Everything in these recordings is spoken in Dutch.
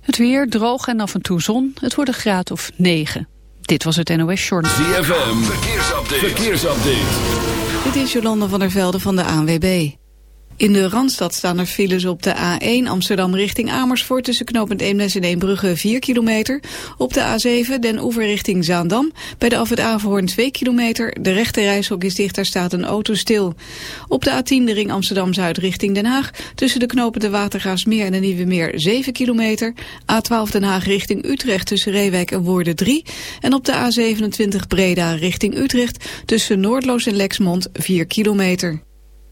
Het weer droog en af en toe zon. Het wordt een graad of 9. Dit was het NOS Journal. ZFM, verkeersupdate. verkeersupdate. Dit is Jolanda van der Velde van de ANWB. In de Randstad staan er files op de A1 Amsterdam richting Amersfoort... tussen knooppunt Eemnes en Eembrugge 4 kilometer. Op de A7 Den Oever richting Zaandam. Bij de afwit Averhoorn 2 kilometer. De rechte reishok is dicht, daar staat een auto stil. Op de A10 de ring Amsterdam-Zuid richting Den Haag. Tussen de knopen de Watergaasmeer en de Nieuwe Meer 7 kilometer. A12 Den Haag richting Utrecht tussen Reewijk en Woerden 3. En op de A27 Breda richting Utrecht... tussen Noordloos en Lexmond 4 kilometer.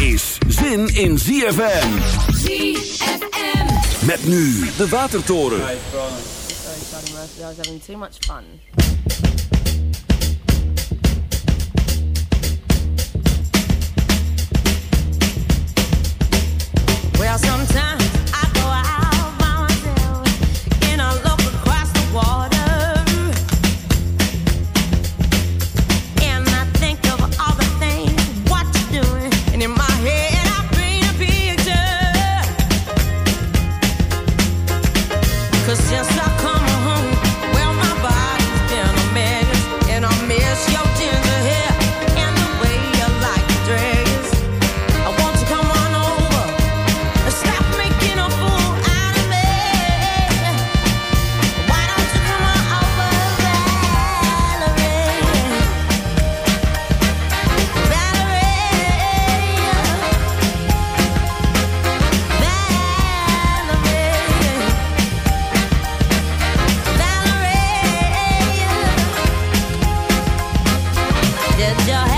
Is zin in ZFM. ZFM. Met nu de Watertoren. Sorry, Murphy. I was having too much fun. Well, sometimes with your head.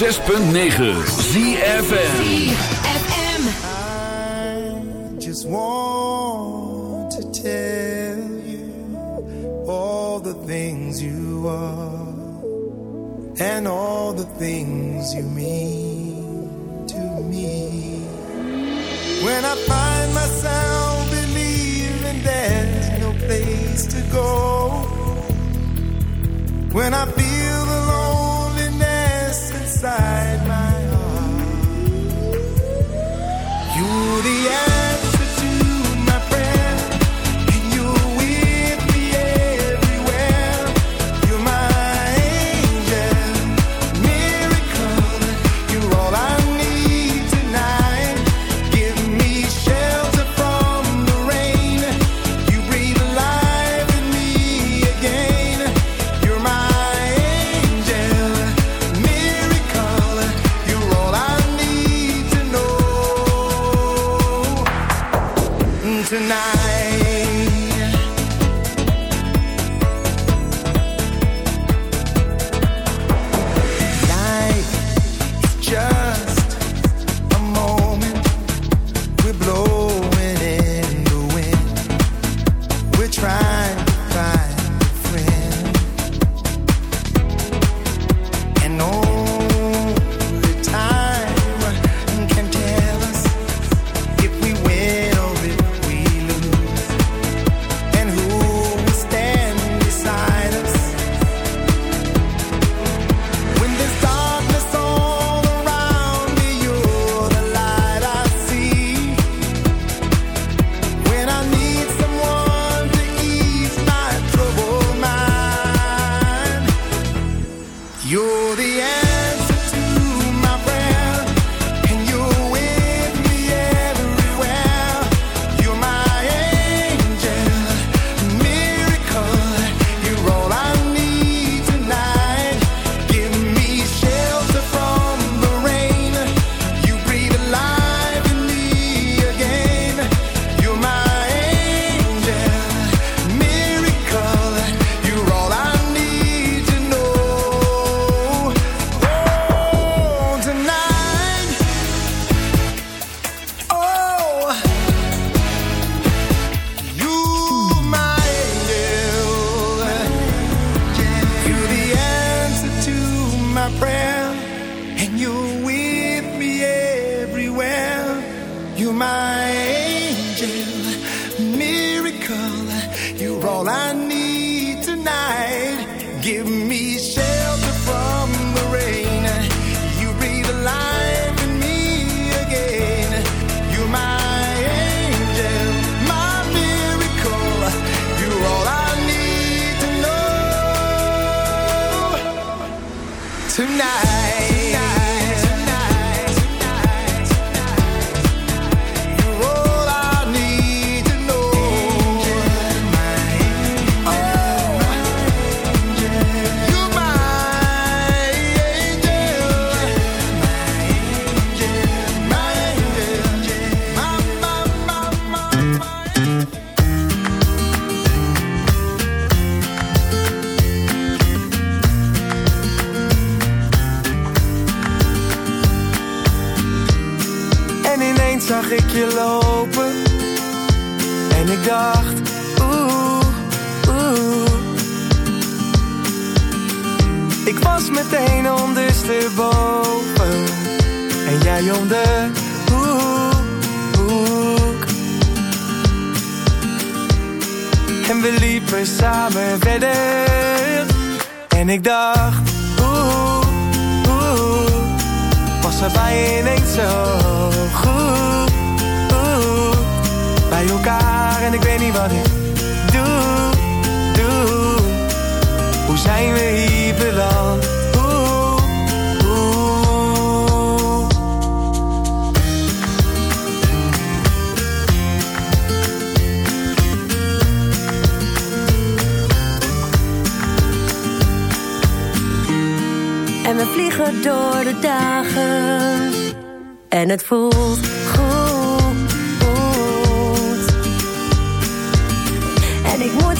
106.9 ZFN tonight.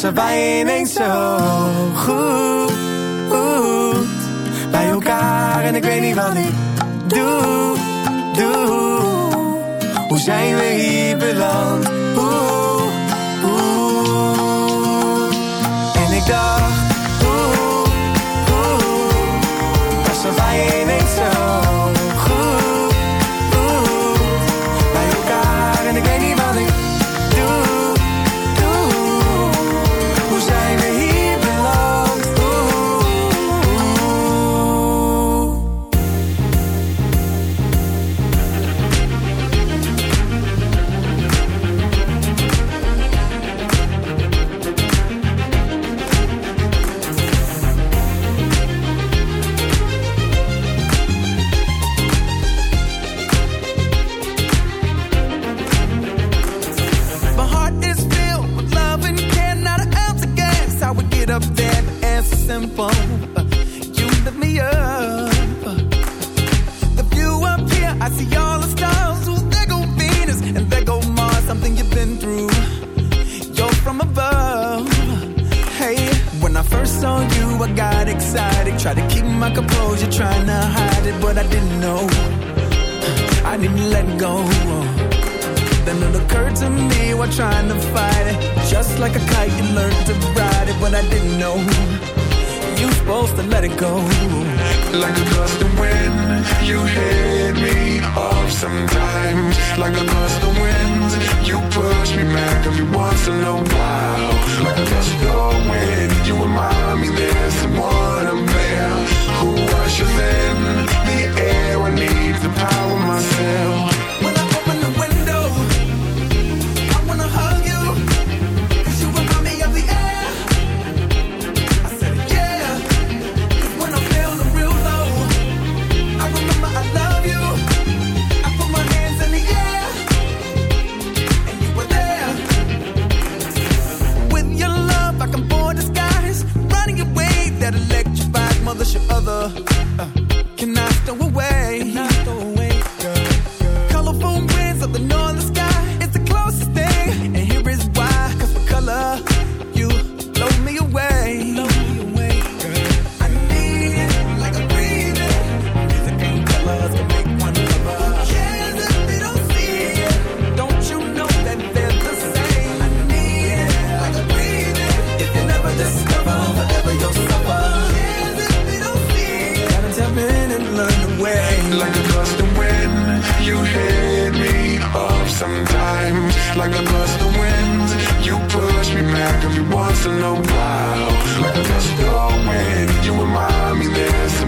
passen wij ineens zo goed bij elkaar en ik weet niet wat ik doe, doe. Hoe zijn we hier? sometimes Like a gust of wind You push me back every once in a while. Like a gust of wind You remind me there's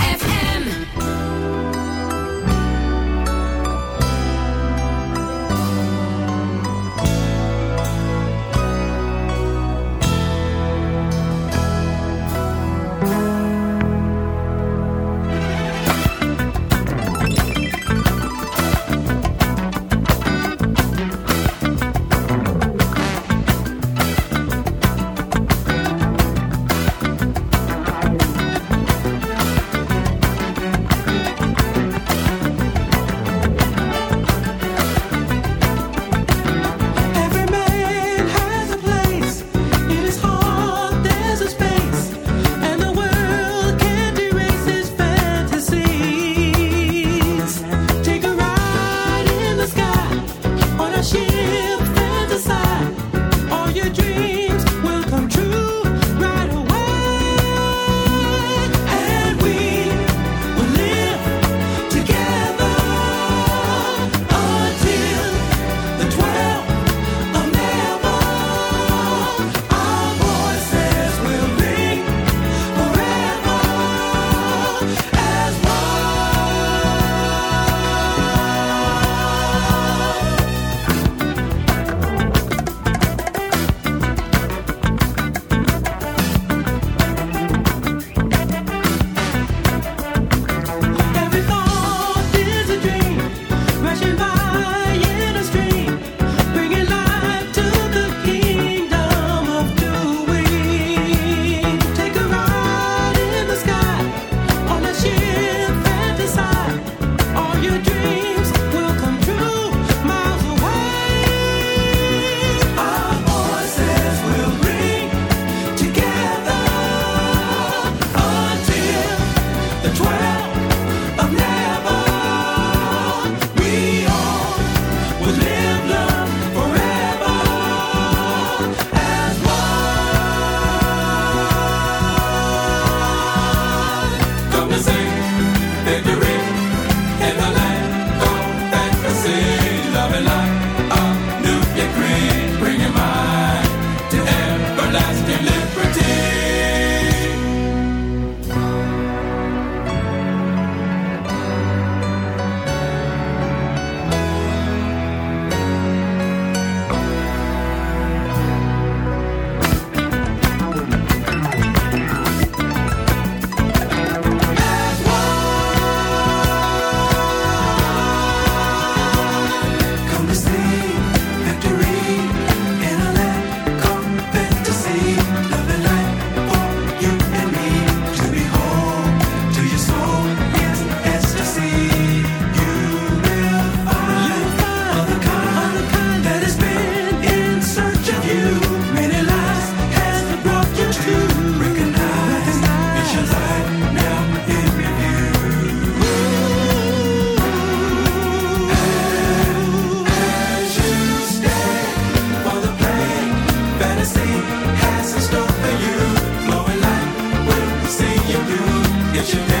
you do, it should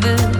started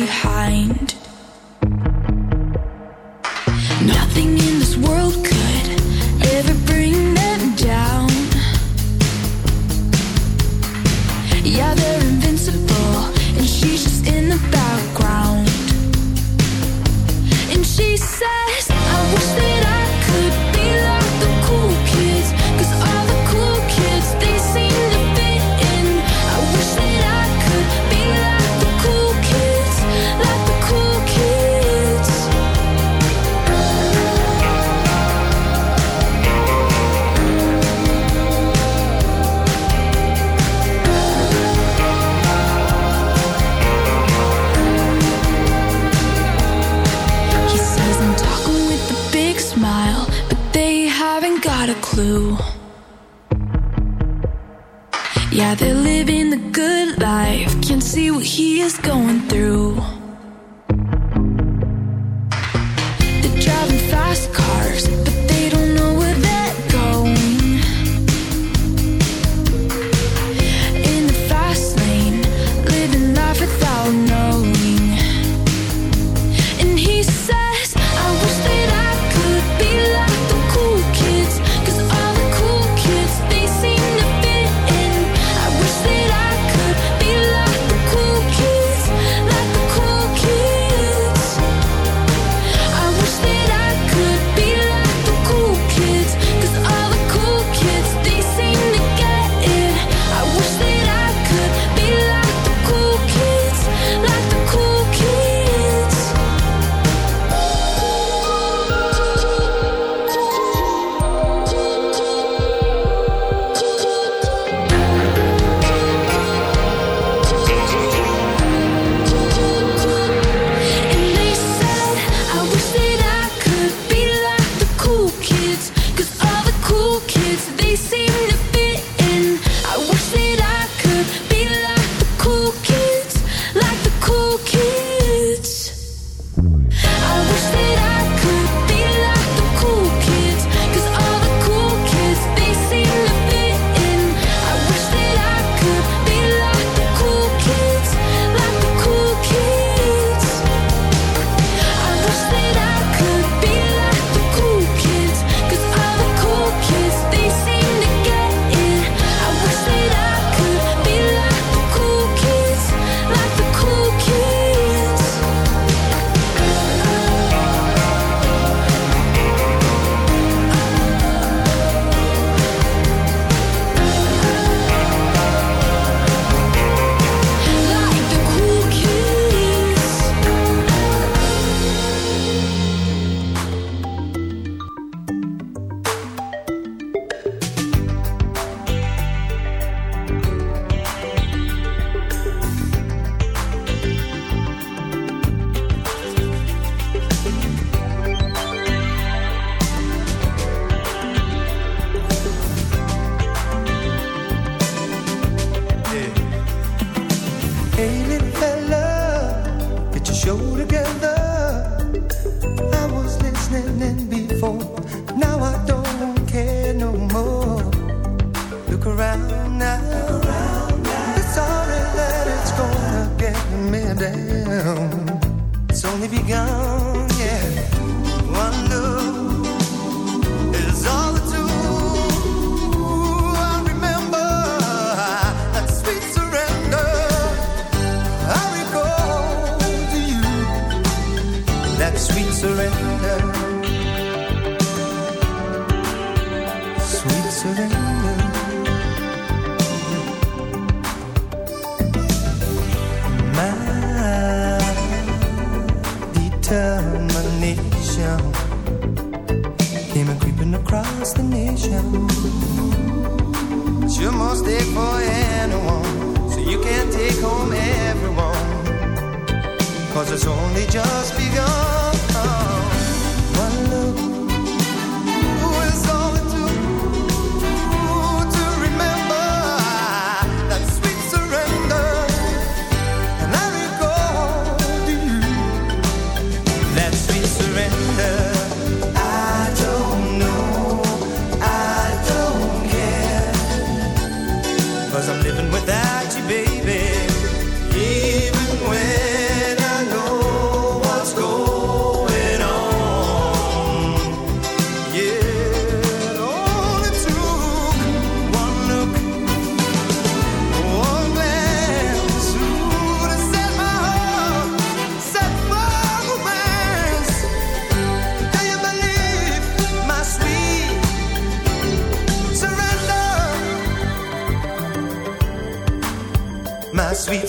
behind. young. stick for anyone, so you can take home everyone. Cause it's only just begun.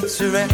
featurette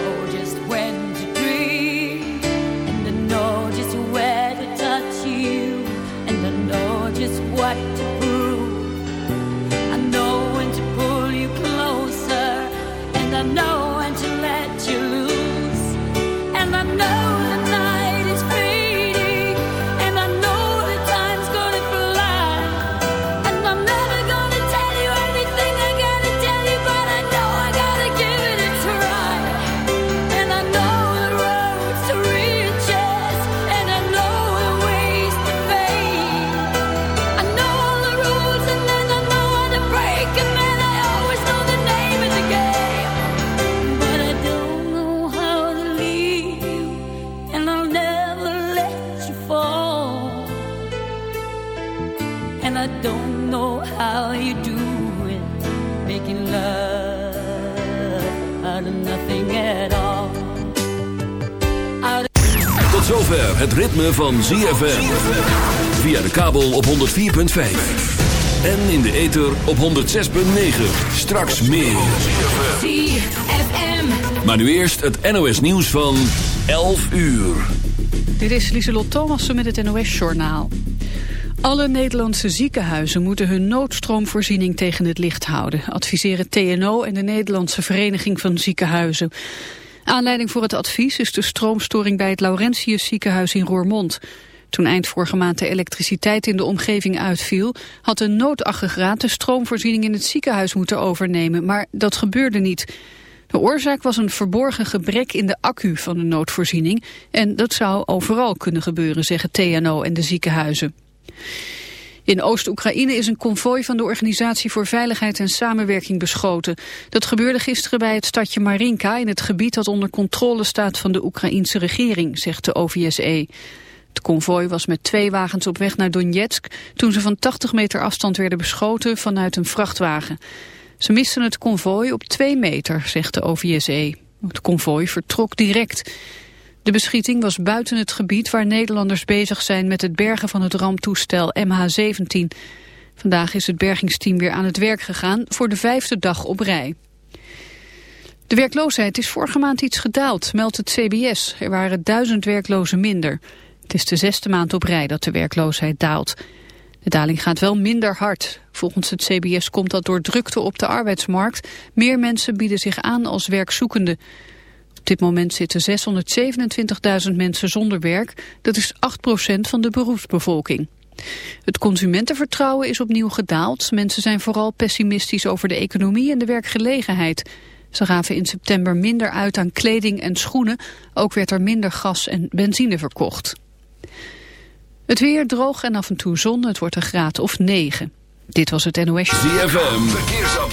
het ritme van ZFM. Via de kabel op 104.5. En in de ether op 106.9. Straks meer. ZFM. Maar nu eerst het NOS nieuws van 11 uur. Dit is Lieselot Thomassen met het NOS-journaal. Alle Nederlandse ziekenhuizen moeten hun noodstroomvoorziening tegen het licht houden, adviseren TNO en de Nederlandse Vereniging van Ziekenhuizen. Aanleiding voor het advies is de stroomstoring bij het Laurentius ziekenhuis in Roermond. Toen eind vorige maand de elektriciteit in de omgeving uitviel, had een noodaggregaat de stroomvoorziening in het ziekenhuis moeten overnemen, maar dat gebeurde niet. De oorzaak was een verborgen gebrek in de accu van de noodvoorziening en dat zou overal kunnen gebeuren, zeggen TNO en de ziekenhuizen. In Oost-Oekraïne is een konvooi van de Organisatie voor Veiligheid en Samenwerking beschoten. Dat gebeurde gisteren bij het stadje Marinka in het gebied dat onder controle staat van de Oekraïense regering, zegt de OVSE. Het konvooi was met twee wagens op weg naar Donetsk toen ze van 80 meter afstand werden beschoten vanuit een vrachtwagen. Ze misten het konvooi op twee meter, zegt de OVSE. Het konvooi vertrok direct. De beschieting was buiten het gebied waar Nederlanders bezig zijn met het bergen van het ramptoestel MH17. Vandaag is het bergingsteam weer aan het werk gegaan voor de vijfde dag op rij. De werkloosheid is vorige maand iets gedaald, meldt het CBS. Er waren duizend werklozen minder. Het is de zesde maand op rij dat de werkloosheid daalt. De daling gaat wel minder hard. Volgens het CBS komt dat door drukte op de arbeidsmarkt. Meer mensen bieden zich aan als werkzoekenden. Op dit moment zitten 627.000 mensen zonder werk. Dat is 8% van de beroepsbevolking. Het consumentenvertrouwen is opnieuw gedaald. Mensen zijn vooral pessimistisch over de economie en de werkgelegenheid. Ze gaven in september minder uit aan kleding en schoenen. Ook werd er minder gas en benzine verkocht. Het weer droog en af en toe zon. Het wordt een graad of 9. Dit was het NOS. ZFM.